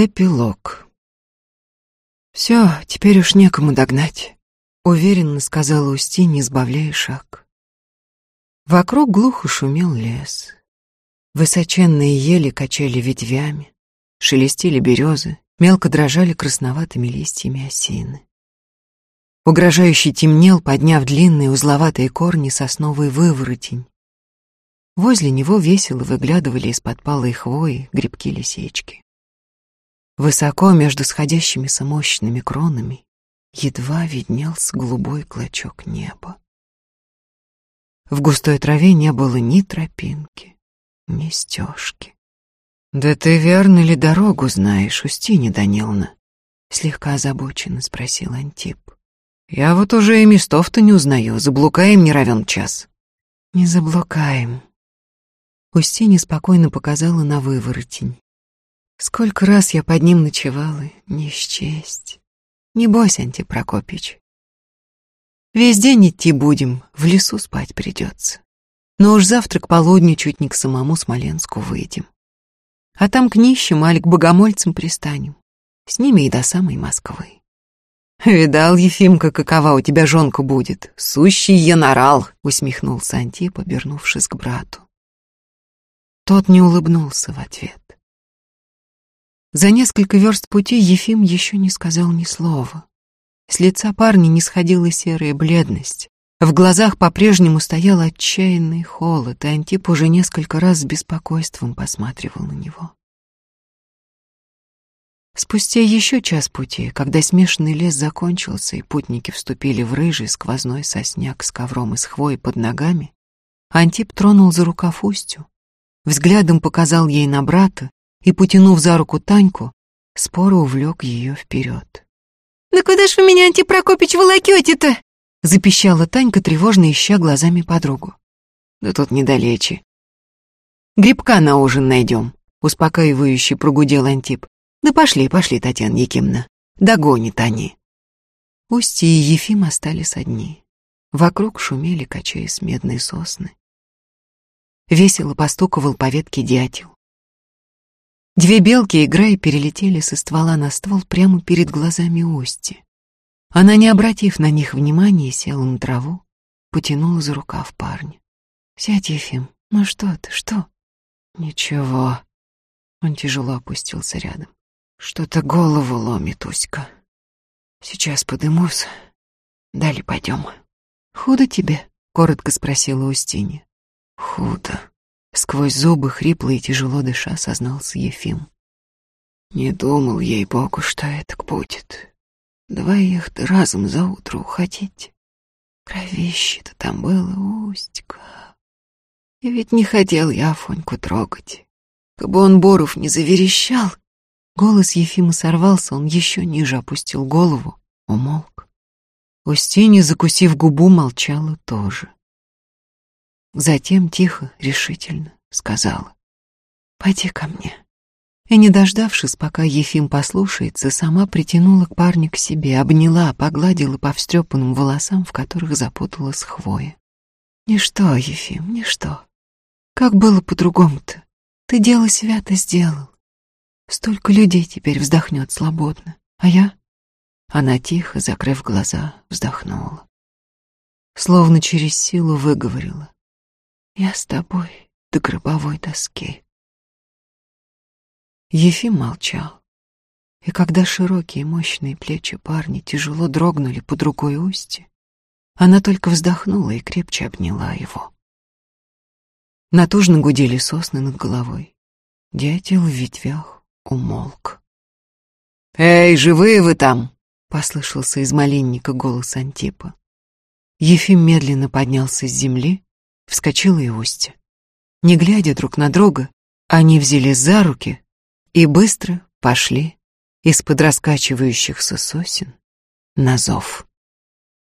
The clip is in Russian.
Эпилог. «Все, теперь уж некому догнать», — уверенно сказала Усти, не шаг. Вокруг глухо шумел лес. Высоченные ели качали ветвями, шелестели березы, мелко дрожали красноватыми листьями осины. Угрожающий темнел, подняв длинные узловатые корни сосновый выворотень. Возле него весело выглядывали из-под палой хвои грибки-лисички. Высоко между сходящимися мощными кронами едва виднелся голубой клочок неба. В густой траве не было ни тропинки, ни стежки. «Да ты верно ли дорогу знаешь, Устинья Даниловна?» Слегка озабоченно спросил Антип. «Я вот уже и местов-то не узнаю, заблукаем не равен час». «Не заблукаем». Устинья спокойно показала на выворотень. Сколько раз я под ним ночевала, не счесть. Не бойся, Антип Прокопич. Весь день идти будем, в лесу спать придется. Но уж завтра к полудню чуть не к самому Смоленску выйдем. А там к нищим, аль к богомольцам пристанем. С ними и до самой Москвы. «Видал, Ефимка, какова у тебя жонка будет? Сущий янорал!» — усмехнулся Антип, обернувшись к брату. Тот не улыбнулся в ответ. За несколько верст пути Ефим еще не сказал ни слова. С лица парня не сходила серая бледность. В глазах по-прежнему стоял отчаянный холод, и Антип уже несколько раз с беспокойством посматривал на него. Спустя еще час пути, когда смешанный лес закончился и путники вступили в рыжий сквозной сосняк с ковром из хвои под ногами, Антип тронул за рукав Устю, взглядом показал ей на брата и, потянув за руку Таньку, споро увлек ее вперед. «Да куда ж вы меня, Антипрокопич, волокете-то?» — запищала Танька, тревожно ища глазами подругу. «Да тут недалече. Грибка на ужин найдем», — успокаивающе прогудел Антип. «Да пошли, пошли, Татьяна Якимна, догонит они». Устья и Ефим остались одни. Вокруг шумели, качаясь медные сосны. Весело постуковал по ветке дятел. Две белки, играя, перелетели со ствола на ствол прямо перед глазами Ости. Она, не обратив на них внимания, села на траву, потянула за рукав парня. «Сядь, Ефим, ну что ты, что?» «Ничего». Он тяжело опустился рядом. «Что-то голову ломит, Уська. Сейчас подымусь, далее пойдем». «Худо тебе?» — коротко спросила Устинья. «Худо», Сквозь зубы, хрипло и тяжело дыша, сознался Ефим. Не думал, ей-богу, что это будет. Двоих-то разом за утро уходить. Кровище-то там было, Устька. И ведь не хотел я Афоньку трогать. Кабы он Боров не заверещал. Голос Ефима сорвался, он еще ниже опустил голову, умолк. Устинья, закусив губу, молчала тоже. Затем тихо, решительно сказала. «Пойди ко мне». И, не дождавшись, пока Ефим послушается, сама притянула к парню к себе, обняла, погладила по встрепанным волосам, в которых запуталась хвоя. «Ничто, Ефим, ничто. Как было по-другому-то? Ты дело свято сделал. Столько людей теперь вздохнет свободно. А я?» Она тихо, закрыв глаза, вздохнула. Словно через силу выговорила. Я с тобой до гробовой доски. Ефим молчал. И когда широкие мощные плечи парня тяжело дрогнули под рукой Усти, она только вздохнула и крепче обняла его. Натужно гудели сосны над головой. Дятел в ветвях умолк. «Эй, живые вы там!» — послышался из малинника голос Антипа. Ефим медленно поднялся с земли, вскочила и Устья. Не глядя друг на друга, они взялись за руки и быстро пошли из-под раскачивающихся сосен на зов.